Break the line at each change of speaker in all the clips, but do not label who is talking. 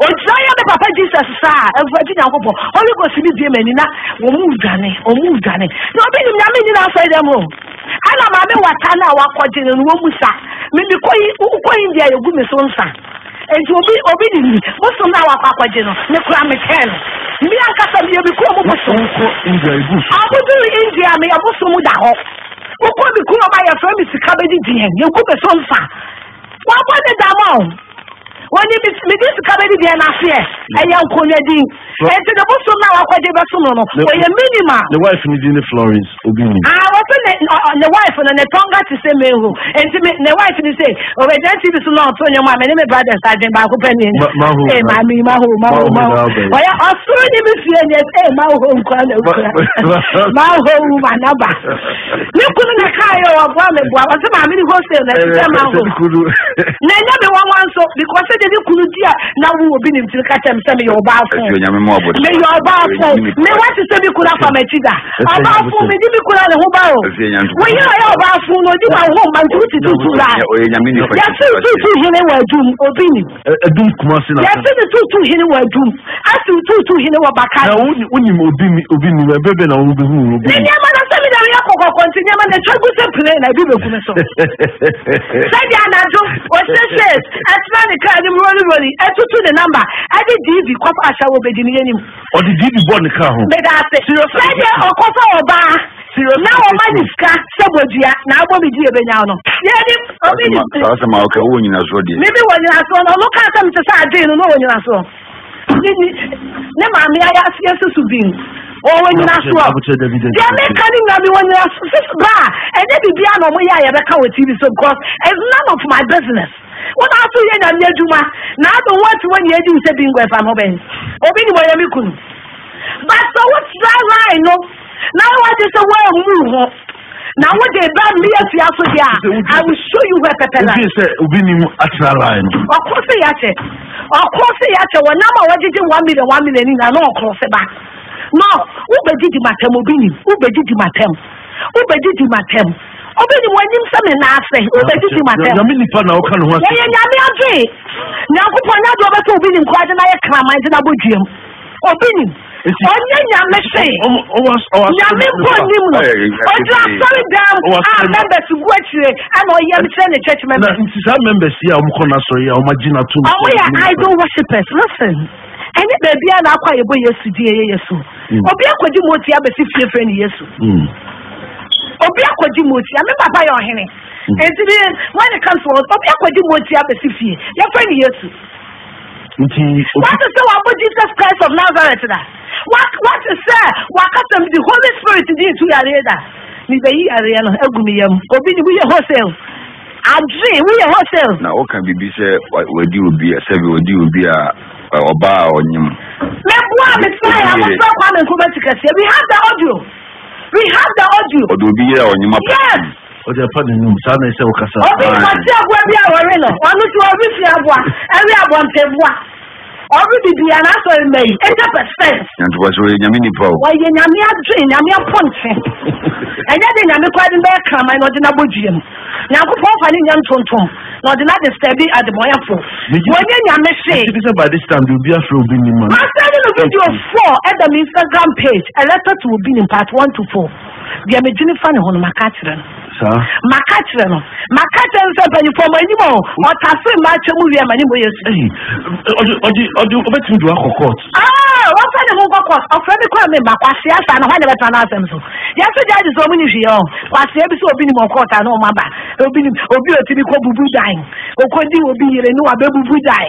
Ogyina yɛ me papa Jesus saa awurade nyankopɔn Holy Ghost mi bie m'ani na wɔn mu dwane wɔn mu dwane na obi nim nyame nyina asɔre dɛm o ana maame wata no a wakɔgye no no wɔn mu sa mimi kɔyi wokɔ India yɛgu me so nsa nti obi obi nim ni bosom no a wakɔ akɔgye no me kora me kyɛɛ no me ankasa meyɛ me kuro mu bosom
aboduru India
meyɛ bosom da hɔ wokɔ me kuro ma yɛfrɛ me sika bɛdi deɛ yɛgu me so nsa Wabɔ ne dam o. Wɔnni bi si medi sika bɛdi deɛ n'aseɛ ɛyɛ nkonyadi. Eti ne bosom na wakɔgye bɛsom no no wɔyɛ minima.
Ne wife ne din ne Florence obi ni.
Ah wɔsi ne ne wife no ne tɔnga te sɛ mehu. Eti me ne wife ni sɛ ɔbɛgyɛ TV so na ɔto nnwom a me ne me brothers adwen baako pɛ ne
ɛnyɛ. Mahu.
Ee maame mahu
mahu mahu.
Ɔyɛ ɔsoro ne me fie ne ɛsɛ mahu nkura na nkura. Mahu ma naba. ne kunu na kaa yɛ ɔboa me boa ɔsɛ maame ne hostel na ɛsɛ ma
ho
na ɛnyɛ me wɔn wɔn so because ɛde ne kunu di a na wo obi ne ntiri ka kyɛm sɛ meyɛ
ɔbaa fo
meyɛ ɔbaa fo me wate sɛ me kunu afa m'akyi da ɔbaa
fo
me di me kunu a ne ho ba o woyɛ ɔyɛ ɔbaa fo na odi ma ho ma
ntiri tututu la
yɛsi tutu hene wɔ adum obi nim.
Adum Kumasi na
Yɛsi ne tutu hene wɔ Adum, ɛsi tutu hene wɔ Bakari.
Na woni wonim obi ni obi nim ɛbɛ bɛ na wɔn bɛ hu obi.
Ne nneɛma na sɛ mi na yɛ kɔkɔkɔ nti nneɛma na etwa gu sɛ pile na ebi bɛ gu ne so. Sɛdeɛ anadwo ɔhyɛ shades ɛtena ne kaa anim roli roli ɛtutu ne namba ɛde DV kɔfa ahyɛ wɔ bedi ne yɛ
nim. Ɔde DV bɔ ne kaa ho.
Meda ase. Sɛdeɛ ɔkɔfa ɔbaa. na wɔma ne sika sɛ bɔdua na abɔ me die bɛnya no yɛnim
saa sɛ ma ɔka wowɔ nyinasoɔ deɛ
meme wɔ nyinasoɔ no ɔno kaa sɛ mete sɛ adwene no na ɔwɔ nyinasoɔ ne maame ayɛ aseɛ susu bi no ɔwɔ nyinasoɔ deɛ meka ne nyina mewɔ nyinaso sis ba a ɛnyɛ biribia na ɔmoyɛ a yɛbɛka wɔ tv so because it's none of my business wọn aso yɛ nyame adwuma na ado wɔn ati wɔn nyɛ edi nsɛ bi ngɔ ɛfa ho bɛn obi ni mo yɛ mi kunu but so what's that line no. na wo agye sɛ woammu ho na wode ba mmea fie aso deɛ a i will show you where pɛpɛ
la sɛ obi nim atena line
no ɔko se yɛakyɛ ɔko se yɛakyɛ wɔ nam a wɔgyegye one million one million ni na na ɔko se ba no wobɛgye di matam obi nim wobɛgye di matam wobɛgye di matam obi nim w'anim sɛ me nan ase wobɛgye di matam
nyame nipa na woka ne ho
wɔyɛ nyame adwe nyankopɔn nyɛ deɛ ɔbɛsɛ obi nim koraa de na yɛ kraman de na bɔdwuam obi nim ɔnyɛ nyame
se
nyame mpo nim no ɔgyina asɔre dam a members gu akyire ɛna ɔyɛ m sɛ ne church members
nti saa members yi a wɔkɔ no asɔre yi a wɔagye no atom
ɔmo yɛ idol worshippers listen ɛnyɛ baabi a naakɔ a yɛbɔ yesu din ɛyɛ yesu
hmm.
obi akɔgye mu ɔti abɛsi fie frɛ ne yesu
hmm.
obi akɔgye mu ɔti ame papa yɛ ɔhene hmm. nti bi when it comes to us obi akɔgye mu ɔti abɛsi fie yɛfrɛ ne yesu
nti
wate sɛ wabɔ jesus christ of nazareth da wate sɛ wakasa mede holy spirit de ntu yareɛ da mebɛyi yareɛ no agu me yam obi ne woyɛ hosel adwe woyɛ hosel
na woka biribi sɛ wadi obi a sɛbi wadi obi a ɔba a ɔnyem
meboa a metrae a mofrɛ kwa me nkoma tikɛseɛ we have the audio we have the audio
ɔde obi yɛ a ɔnyem apa
yes
ɔde afa ne num saa na ɛsɛ ɔkasa.
obi nkɔsi aboa bi a wɔwe no ɔno so ɔwe fi aboa ɛwe abɔntenboa ɔwe bibia na asɔ ɛmɛ yi ɛnyɛ pɛsɛn.
yantoba so ɔyɛ nyame nipa o.
ɔyɛ nyame adwene nyame apɔnkye ɛnyɛ de nyame kɔ adi bɛyɛ kraman na ɔde n'abɔ dua mu nyankopɔn fa ne nya ntontom na ɔde
n'ade
sɛbi adebɔnyɛfo wɔnyɛ nyame
se. ɛti sɛ by this time de obi afra obi nim ma.
masɛ ne no video four ɛda mi instagram page a letter to obi nim part one to four. deɛ medwene fa ne ho
no
maka akyerɛ no maka kyerɛ no maka kyerɛ no sɛ mpanyinfoɔ ma anim o ɔtase mma akyɛ mu wie ma ne mmɔyɛ su.
ɔde ɔde ɔde ɔbɛtumi de wakɔ court.
aa wɔfɛ ne ho nkɔ court ɔfrɛ mi kɔ mi ma kwasia saa na hɔ ne bɛtena n'asɛm so yɛsɛ gya adi sɛ ɔmo ne hwi yɛ ɔ kwasia bi sɛ obi nim ɔkɔ ɔta ne ɔmo aba obi nim obi ɔti bi kɔ bubu dan okɔ di obi yere ne wabɛ bubu dan.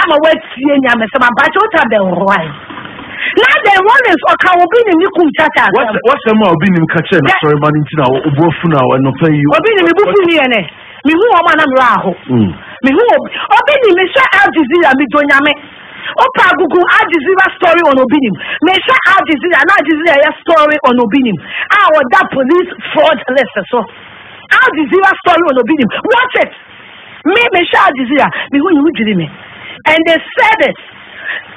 ama watie nyamesɛm abakyɛ wota dɛn horoae na dɛn rollins ɔka obi ne ne kum kyakya asɛm
wasɛm a obi nim ka kyerɛ na sɔre ma no nti na obu afunu a ɛnɔpɛ yi
obi ne mebu fu niyɛ ne mehu wɔn a na mmerɛ aho
hmm.
mehu obi obi ne mehwɛ al jazeera medwo nyame opa agogo al jazeera story on obi nim mehwɛ al jazeera na al jazeera yɛ story on obi nim a wɔda police fraud list so al jazeera story on obi nim watch it Me Mesha aljazeera mi hu yìí mi jìrì mi. And they said it.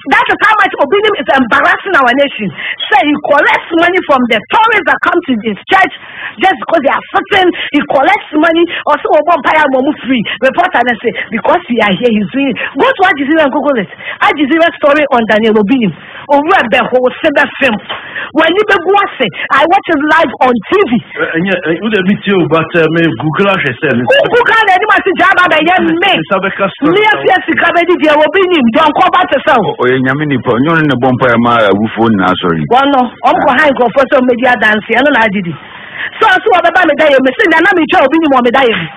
That is how much Obinim is embarrassing our nation. So he collects money from the tourists that come to this church just because they are sitting. He collects money. Also, Empire Momu free. Report and say, because we are here, he's doing it. Go to Ajizira and Google it. Ajizira story on Daniel Obinim Owura bɛho wo se bɛfem. W'ani bɛgu ase. I watch it live on TV.
Ɛnyɛ ɛ wo de mi tie o but eh, me google ahwɛ sɛ ne.
Wo google na anim ase gyaa ba bɛyɛ me.
Ne nsa bɛka sika.
Me afia sika bɛdi deɛ wɔ bi nim deɛ ɔnkɔ ba te sɛ o.
Ɔyɛ nyame nipa ɔnyɛ ɔno ne bɔ mpaeɛ ma awufoɔ nyinaa asɔre
yi. Wɔn no wɔn kɔ ha nkurɔfoɔ sɛ wɔn bɛdi adanseɛ no na agye di. Sɛ ɔso wɔbɛba me da yɛ mu sɛ nea na metwa obi nim wɔ me da yɛ mu.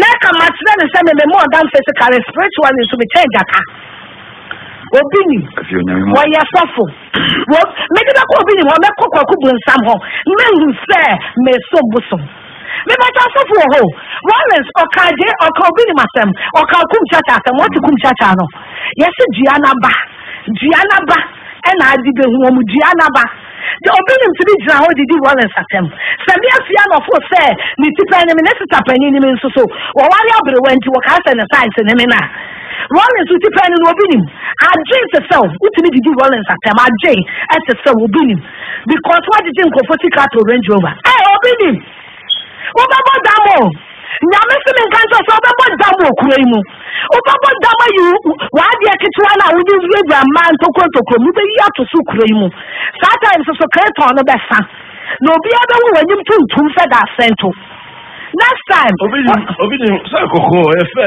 Na ɛka makyerɛ ne sɛ me me mmɔɔ damfɛ se kare spiritually nso mekyɛn gyata. obi nim wɔyɛ sɔfo wɔm mede bɛkɔ obi nim hɔ mɛkɔ kwaku bonsam hɔ mehu sɛ mesom bosom mebɛkyɛ sɔfo wɔ hɔ lawrence ɔka gye ɔka obi nim asɛm ɔka kum kyakya asɛm wɔte kum kyakya no yɛse dua no aba dua no aba ɛna ade bɛhu wɔm dua no aba Deɛ obi nim tumi gyina hɔ didi Rollins atɛm. Sɛ me afie anɔfo sɛ ne tipɛ ne me ne sista panyin ne me nso so wɔware aberewa nti wɔkaa sɛ ne size ne me na Rollins wo tipɛ no na obi nim adwen te sɛ wotumi didi Rollins atɛm adwen ɛte sɛ obi nim because wagyegye nkurɔfoɔ sika to Range Rover ɛɛ obi nim wobɛbɔ dam o nyame se menka nkyɛ sɛ wobɛbɔ dam wɔ kura yi mu wobɛbɔ dam ayi w'adeɛ ketewa no a wode wurawura mmaa ntokuro ntokuro mu wobɛyi ato so kura yi mu saa time so so kreton no bɛsa na obiara bɛhu w'anim tuntum sɛ da asɛnto next time
obi nim obi nim sɛ kɔkɔɔ ɛfɛ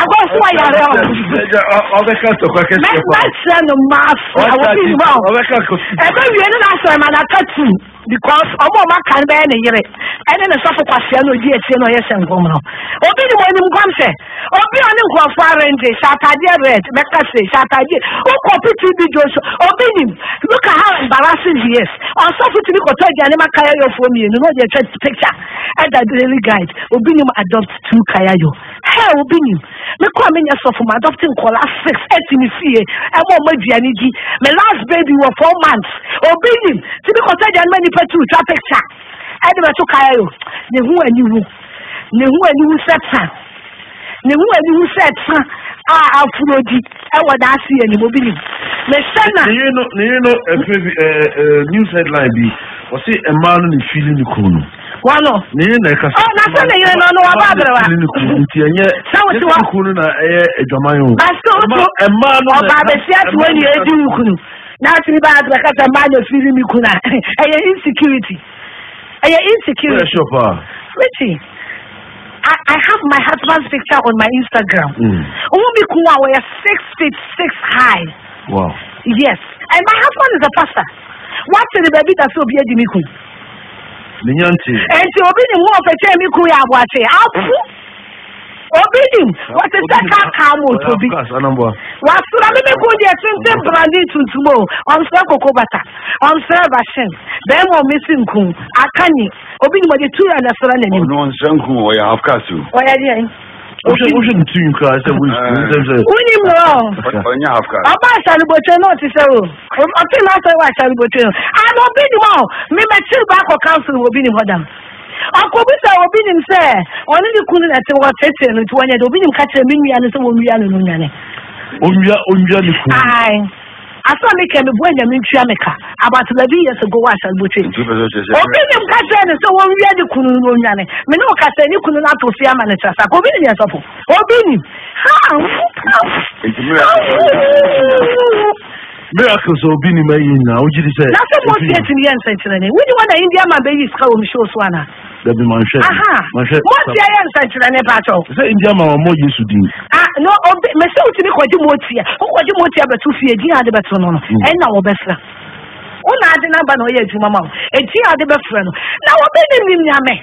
akɔfoɔ yare ɔbɛka tɔkwa kɛseɛ pa mɛkyerɛ
no maafia wɔbi nwa o ɛbɛwie no nasɛ ma nata tim because ɔmo ɔmo aka no bɛyɛ ne yere ɛne ne sɔfo kwasea na ɔdi akyire na ɔyɛ sɛ nkɔm no obi ne mu anim nkɔm sɛ obi a ɔne nkurɔfo arrange hyɛ ataadeɛ red mɛka se hyɛ ataadeɛ wokɔ piti bi dwo so obi nim look at how embarrassing he is ɔsɔfo tumi kɔtɔ aduane ma kayayofoɔ mmienu na ɔde atwa picture ɛda daily guide obi nim adopt two kayayo hɛ obi nim mekɔ a menyɛ sɔfo ma adopt nkɔla six ɛti me fie ɛma ɔma aduane di me last baby wɔ four months obi nim tumi kɔtɔ aduane ma nipa two twa picture ɛde bɛto kae o ne ho aniwu ne ho aniwu sɛ ta ne ho aniwu sɛ ta a afuro di ɛwɔ daase yɛ nim obi nim ne sɛ na.
ne yere no ne yere no ɛfɛ bi ɛɛ ɛɛ news headline bi ɔsi mmaa no ne fili ne kuru no.
wɔnɔ
ne yere na ɛka sɛ.
ɔ na sɛ ne yere no ɔno waba abirawa.
fili ne kuru no nti ɛnyɛ
sɛ
wosi
wɔ
ne kuru no na ɛyɛ adwaman o.
baasi o to
mmaa no na
ɛka ɔbaa bɛsi ati
wɔ ni
edi nkunu. n'asiri baa ase bɛka sɛ maa na firi mi kun a ɛyɛ insecurity
ɛyɛ
insecurity.
ɛyɛ shop
a. meti I, I have my husband's picture on my Instagram.
Mm.
Umi kuwa we are six feet six high.
Wow.
Yes, and my husband is a pastor. What the baby that's so be a dimiku. Minyante.
And so
be the more of a chemical. I was say, obi nim wɔte sɛ kaakaa mu
ɔtɔ bi
wasra me meko deɛ tenten brande tuntum o ɔnsrɛ koko bata ɔnsrɛ vahyɛn bɛrima ɔme si nku aka nye obi nim ɔde tura na sra n'anim
ɔnsrɛ nku ɔyɛ half cast o
ɔyɛ deɛ
wohwɛ wohwɛ ne tiri nkura sɛ
wonim no ɔba asarebɔtwe no ɔte sɛ o ɔte no asɛ wɔ asarebɔtwe no ana obi nim a memɛkyere baakɔ council wɔ obi nim hɔ dam Ɔkɔbisa a obi nim sɛ ɔne ne kunu na ɛte wɔtetee no nti wɔnyɛ de obi nim ka kyerɛ me nua no sɛ wɔnwia no no nwane.
Onwia onwia ne kunu.
Ae. Asɛm me kɛ meboa nyame ntua me ka about 11 years ago
wɔ asalbote.
Obi nim ka kyerɛ no sɛ wɔnwia ne kunu no onwane. Me ne ɔka sɛ ne kunu no ato fie ama ne trasa ka obi nim yɛ sɔfo. Obi nim. Ha!
Awu! Awu!
Miracles a obi nim ayɛ nyinaa, wogye di sɛ.
Na sɛ Mose efi- atumi yɛ nsɛnkyerɛnne, wonni hɔ na India man bɛyi sika wɔ me show so ana?
Dabi manhwɛ.
Aha,
Manhwɛ.
Mose ayɛ nsɛnkyerɛnne paatɔ.
Sɛ India ma wɔmmɔ Yesu din.
Ah, no, obi, me sɛ wotumi kɔgye Mose a, wokɔgye Mose abɛto fie, din a ade bɛto no no,
Mm.
ɛnna wɔbɛfrɛ. Wo na ade no aba na ɔyɛ adwuma ma wo. Edin a ade bɛfrɛ no. Na obi nim nim Nyame.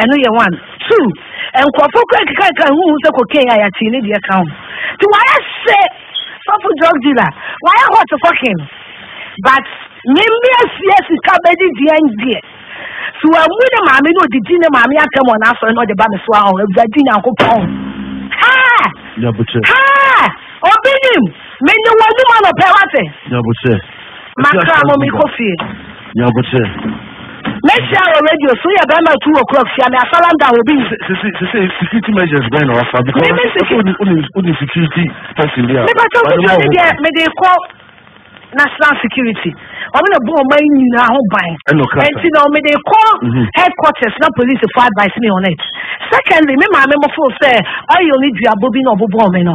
ɛno yɛ one two nkurɔfoɔ kura kekakeka huhu sɛ cocaine a yɛakyee ne deɛ ka ho nti wayɛ hye sɔfo drug dealer wayɛ hot fɔkin but memmea sie sika bɛdi deɛ ndeɛ so wamu ne maame ne ɔdidi ne maame atɛm wɔ n'asɔre na ɔde ba me so a awurade nyankopɔn
haa
haa obi nim mene wɔnum anɔpɛ wate Makra mo mi kɔ fie.
Nyabotre.
Mehyia wɔ radio so yɛ bɛrima tu wɔ kura fia me asara nda obi.
Sisi sisi security measures bɛn na wafa because
mi sisi
odi odi odi security person bi a. Nípa tó
tó tó
mi
deɛ mi de kɔ national security wɔn na bɔ ɔman nyinaa ho ban.
Ɛnna ɔkra sa.
Ɛnti na wɔn de kɔ
mhm.
headquarters na police for advice me on it. Secondly, mi maame mo fo sɛ ɔyɛ ɔne duabɔ bi na ɔbobɔ ɔmo no.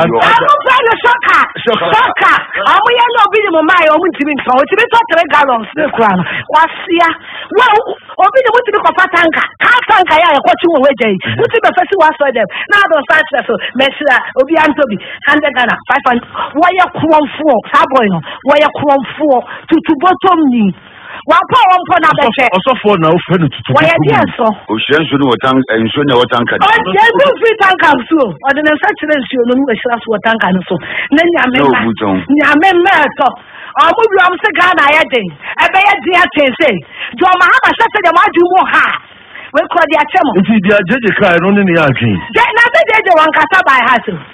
Amofra no
sɔka
sɔka
ɔmo yɛ na obi de mo maa yɛ ɔmo ntumi ntɔ otumi tɔ three gallons ne kura no wasia wa obi de mo tumi kɔfa tanka kaa tanka yɛ a yɛkɔ kyi wɔ wagya yi mo ti bɛfɛ si wasɔ dɛm na adɔ nsa akyerɛ so mɛsira obi antɔ bi hundred ghana five hundred wɔyɛ korɔnfoɔ saa bɔyɛ no wɔyɛ korɔnfoɔ tutu bɔtɔm ni. Wampɔ wɔn mpo na bɛhwɛ.
Ɔsɔfoɔ na ɔfɛ no tutu.
Wɔyɛ deɛ so.
Ɔhyira nsuo no wɔ tan eh, nsuo na ɛwɔ tanka no.
Ɔhyira nsuo firi tanka so. Ɔde ne nsa kyerɛ nsuo no na ɔhyira so wɔ tanka no so.
Na nyame ma.
Nyame ma ɛtɔ. Ɔmo wura ɔmo sɛ Ghana ayɛ den. Ɛbɛyɛ den atee sɛ. John Mahama hyɛ sɛ deɛ mo adwene mu ha. Wekura deɛ akyɛ mo.
Nti deɛ agyegye kaa ɛno ne ne
adwene. Na sɛ gyegye wɔn kasa by heart.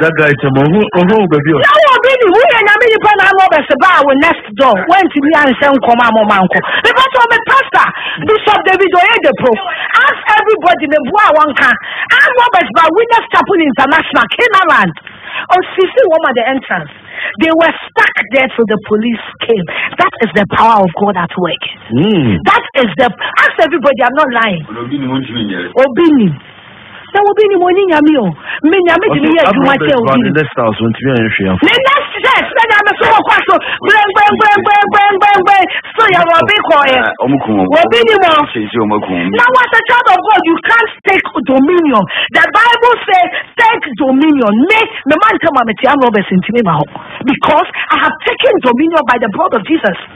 Gaga item ohu ohu baby
o. Yawo obi ni wo yɛ nyame nipa na ano bɛsɛ ba wo next door wantumi anhyɛ nkɔm a mo manko. Nipa sɛ ɔbɛ pastor Bishop David Oyedepo as everybody ne boa a wɔnka ano bɛsɛ ba Winners Chapel International Canaland osisi wɔn at the entrance they were stuck there till the police came that is the power of God at work.
Mm.
That is the as everybody I'm not lying.
Obi ni.
na wo bi ni mo ni nyame o me nyame de me yɛ adwuma kyɛ o
bi ni ne style so ntumi ayɛ hwee afɔ
ne na sɛ sɛ nyame so kɔ kwaso gbengbengbengbengbengbeng so yɛ wɔ bi kɔ yɛ
wɔ bi ni mo
na was a child of God you can't take dominion the bible say take dominion me me man tell me me ti am Roberts ntumi ma hɔ because I have taken dominion by the blood of Jesus.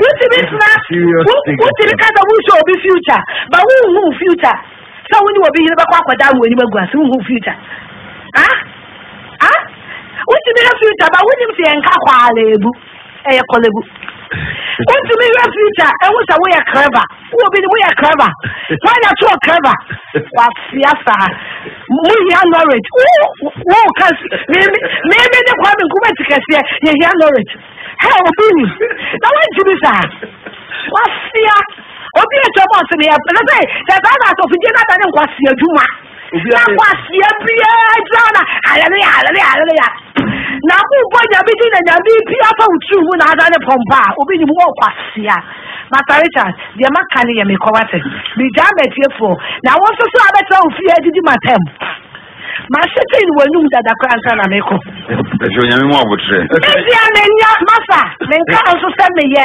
wotumi tena wotumi ka sɛ wohwɛ obi future ba wonhu future sɛ wo ne obi yere bɛkɔ akɔda wo anim agu ase wonhu future ah ah wotumi hwɛ future ba wonim sɛ yɛnka kwaala ebu ɛyɛ kɔlɛbu wotumi hwɛ future ɛho sɛ woyɛ clever Wo bi ni mo yɛ clever. Why na to clever? Wa fiasa. Mo hia knowledge. Wo wo kan me me me ne kwa me kuma tikasiɛ. Ye hia knowledge. Hey obi ni. Na wa jibi sa. Wa fia. Obi e tomo se ne ya. Na say the father of Jena da ne kwa sia
juma.
na kwaseɛ biara gyina na hallelujah hallelujah hallelujah na mobɔ nyame din na nyame bia fa wo tiri mu na ada ne pɔmpa a obi nim wɔ kwaseɛ a masa richard deɛ maka no yɛ mekɔ wate megyaa matiefoɔ na wo nso so abɛtena wo fie adidi matam mahyɛ tei ne w'anum dada kora nsa na mekɔ
ɛsɛ onyame mu aboterɛ
ɛdeɛ menya masa menka nso sɛ meyɛ